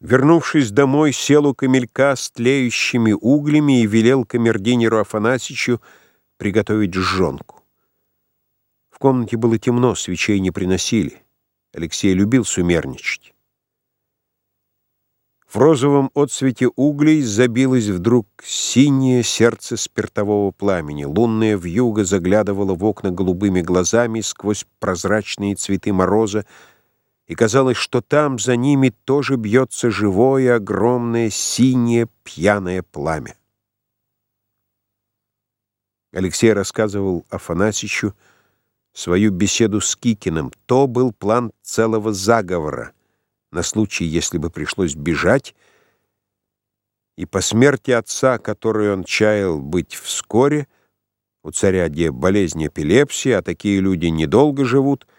Вернувшись домой, сел у камелька с тлеющими углями и велел камердинеру Афанасичу приготовить жжонку. В комнате было темно, свечей не приносили. Алексей любил сумерничать. В розовом отсвете углей забилось вдруг синее сердце спиртового пламени. Лунная вьюга заглядывала в окна голубыми глазами сквозь прозрачные цветы мороза, и казалось, что там за ними тоже бьется живое, огромное, синее, пьяное пламя. Алексей рассказывал Афанасичу свою беседу с Кикиным. То был план целого заговора на случай, если бы пришлось бежать, и по смерти отца, который он чаял быть вскоре, у царя где болезнь эпилепсии, а такие люди недолго живут —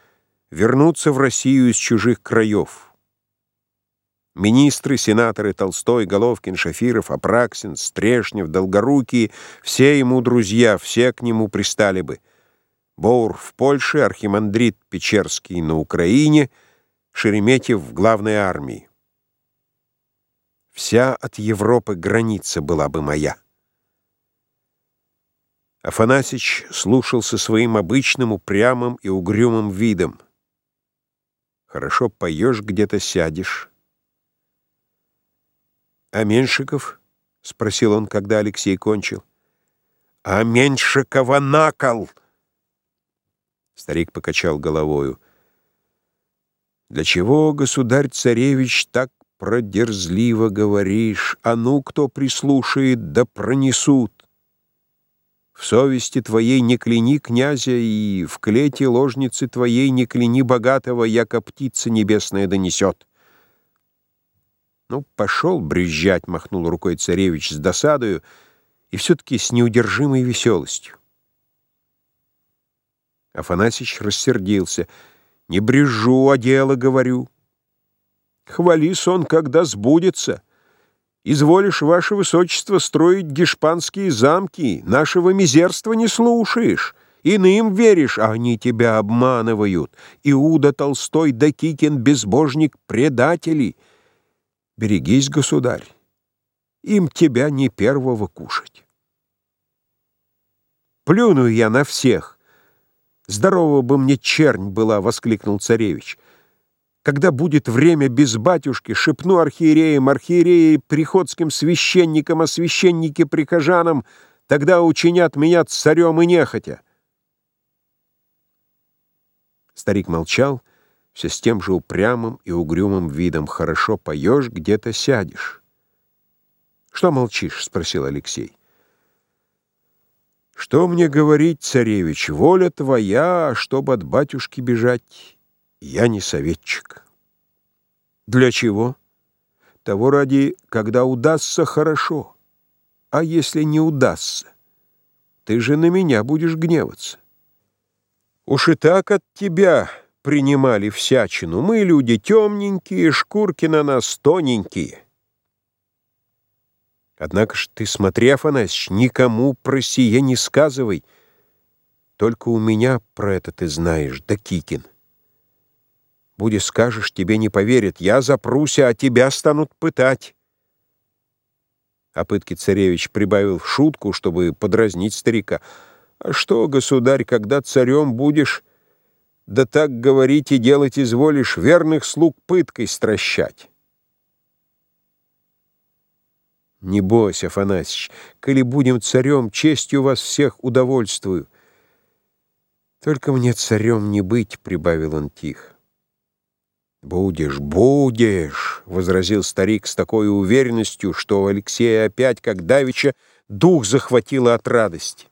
вернуться в Россию из чужих краев. Министры, сенаторы Толстой, Головкин, Шафиров, Апраксин, Стрешнев, Долгорукий — все ему друзья, все к нему пристали бы. Боур в Польше, архимандрит Печерский на Украине, Шереметьев в главной армии. Вся от Европы граница была бы моя. Афанасич слушал со своим обычным упрямым и угрюмым видом. Хорошо поешь, где-то сядешь. «А Меньшиков?» — спросил он, когда Алексей кончил. «А Меньшикова накол!» Старик покачал головою. «Для чего, государь-царевич, так продерзливо говоришь? А ну, кто прислушает, да пронесут!» В совести твоей не кляни князя, и в клете ложницы твоей не кляни богатого, яко птица небесная донесет. Ну, пошел брюзжать, махнул рукой царевич с досадою и все-таки с неудержимой веселостью. Афанасьич рассердился. «Не брюзжу, а дело говорю. Хвали сон, когда сбудется». Изволишь, ваше высочество, строить гешпанские замки, нашего мизерства не слушаешь, иным веришь, а они тебя обманывают. Иуда Толстой да Кикин безбожник предатели. Берегись, государь, им тебя не первого кушать. Плюну я на всех. Здорово бы мне чернь была, — воскликнул царевич. Когда будет время без батюшки, шепну архиереям, архиереи приходским священникам, а священники прихожанам, тогда учинят меня царем и нехотя. Старик молчал, все с тем же упрямым и угрюмым видом. «Хорошо поешь, где-то сядешь». «Что молчишь?» — спросил Алексей. «Что мне говорить, царевич? Воля твоя, а чтоб от батюшки бежать...» Я не советчик. Для чего? Того ради, когда удастся, хорошо. А если не удастся? Ты же на меня будешь гневаться. Уж и так от тебя принимали всячину. Мы люди темненькие, шкурки на нас тоненькие. Однако ж ты смотри, Афанасьич, никому про сие не сказывай. Только у меня про это ты знаешь, да Кикин. Буде скажешь, тебе не поверят. Я запруся, а тебя станут пытать. А пытки царевич прибавил в шутку, чтобы подразнить старика. А что, государь, когда царем будешь, да так говорить и делать изволишь, верных слуг пыткой стращать? Не бойся, Афанасьич, коли будем царем, честью вас всех удовольствую. Только мне царем не быть, — прибавил он тихо. «Будешь, будешь!» — возразил старик с такой уверенностью, что у Алексея опять, как давеча, дух захватило от радости.